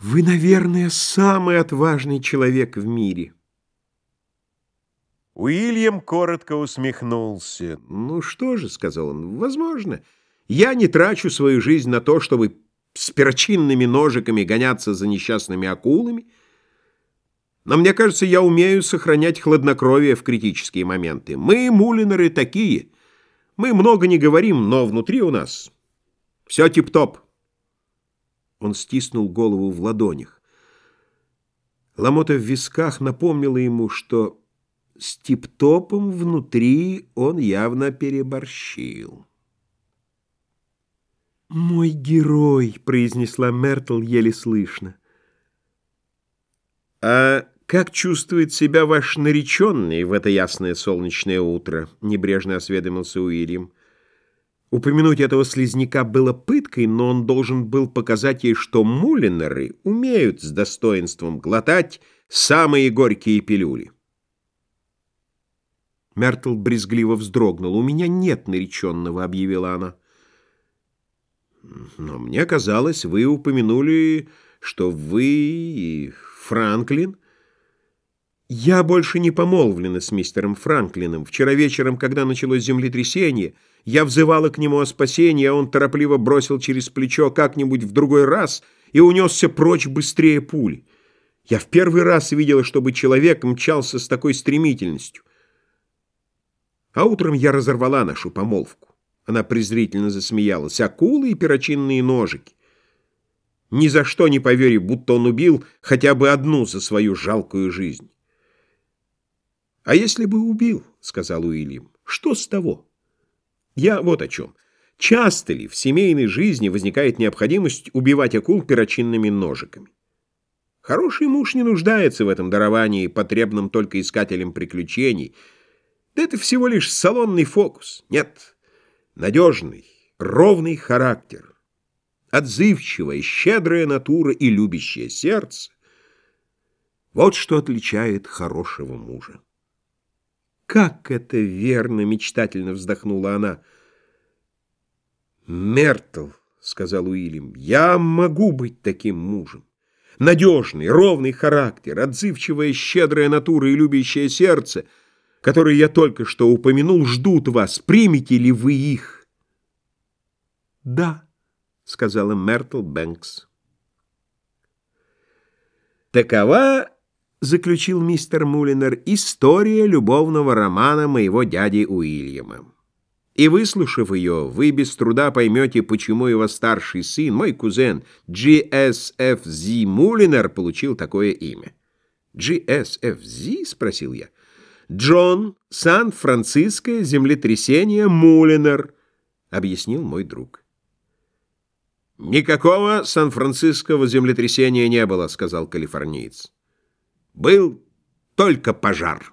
Вы, наверное, самый отважный человек в мире. Уильям коротко усмехнулся. «Ну что же», — сказал он, — «возможно. Я не трачу свою жизнь на то, чтобы с перочинными ножиками гоняться за несчастными акулами, но мне кажется, я умею сохранять хладнокровие в критические моменты. Мы, мулинеры, такие. Мы много не говорим, но внутри у нас все тип-топ». Он стиснул голову в ладонях. Ломота в висках напомнила ему, что с тип-топом внутри он явно переборщил. «Мой герой», — произнесла Мертл еле слышно. «А как чувствует себя ваш нареченный в это ясное солнечное утро?» — небрежно осведомился Уильям. Упомянуть этого слизняка было пыткой, но он должен был показать ей, что мулинеры умеют с достоинством глотать самые горькие пилюли. Мертл брезгливо вздрогнул. «У меня нет нареченного», — объявила она. «Но мне казалось, вы упомянули, что вы и Франклин...» «Я больше не помолвлена с мистером Франклином. Вчера вечером, когда началось землетрясение...» Я взывала к нему о спасении, а он торопливо бросил через плечо как-нибудь в другой раз и унесся прочь быстрее пули. Я в первый раз видела, чтобы человек мчался с такой стремительностью. А утром я разорвала нашу помолвку. Она презрительно засмеялась. Акулы и перочинные ножики. Ни за что не повери, будто он убил хотя бы одну за свою жалкую жизнь. «А если бы убил, — сказал Уильям, — что с того?» Я вот о чем. Часто ли в семейной жизни возникает необходимость убивать акул перочинными ножиками? Хороший муж не нуждается в этом даровании, потребном только искателям приключений. Да это всего лишь салонный фокус. Нет, надежный, ровный характер, отзывчивая, щедрая натура и любящее сердце — вот что отличает хорошего мужа. «Как это верно!» — мечтательно вздохнула она. «Мертл», — сказал Уильям, — «я могу быть таким мужем. Надежный, ровный характер, отзывчивая, щедрая натура и любящее сердце, которые я только что упомянул, ждут вас. Примете ли вы их?» «Да», — сказала Мертл Бэнкс. Такова — заключил мистер Мулинер, — «история любовного романа моего дяди Уильяма. И, выслушав ее, вы без труда поймете, почему его старший сын, мой кузен GSFZ Мулинер, получил такое имя». «GSFZ?» — спросил я. «Джон, Сан-Франциско, землетрясение, Мулинер», — объяснил мой друг. «Никакого Сан-Франциского землетрясения не было», — сказал калифорниец. Был только пожар.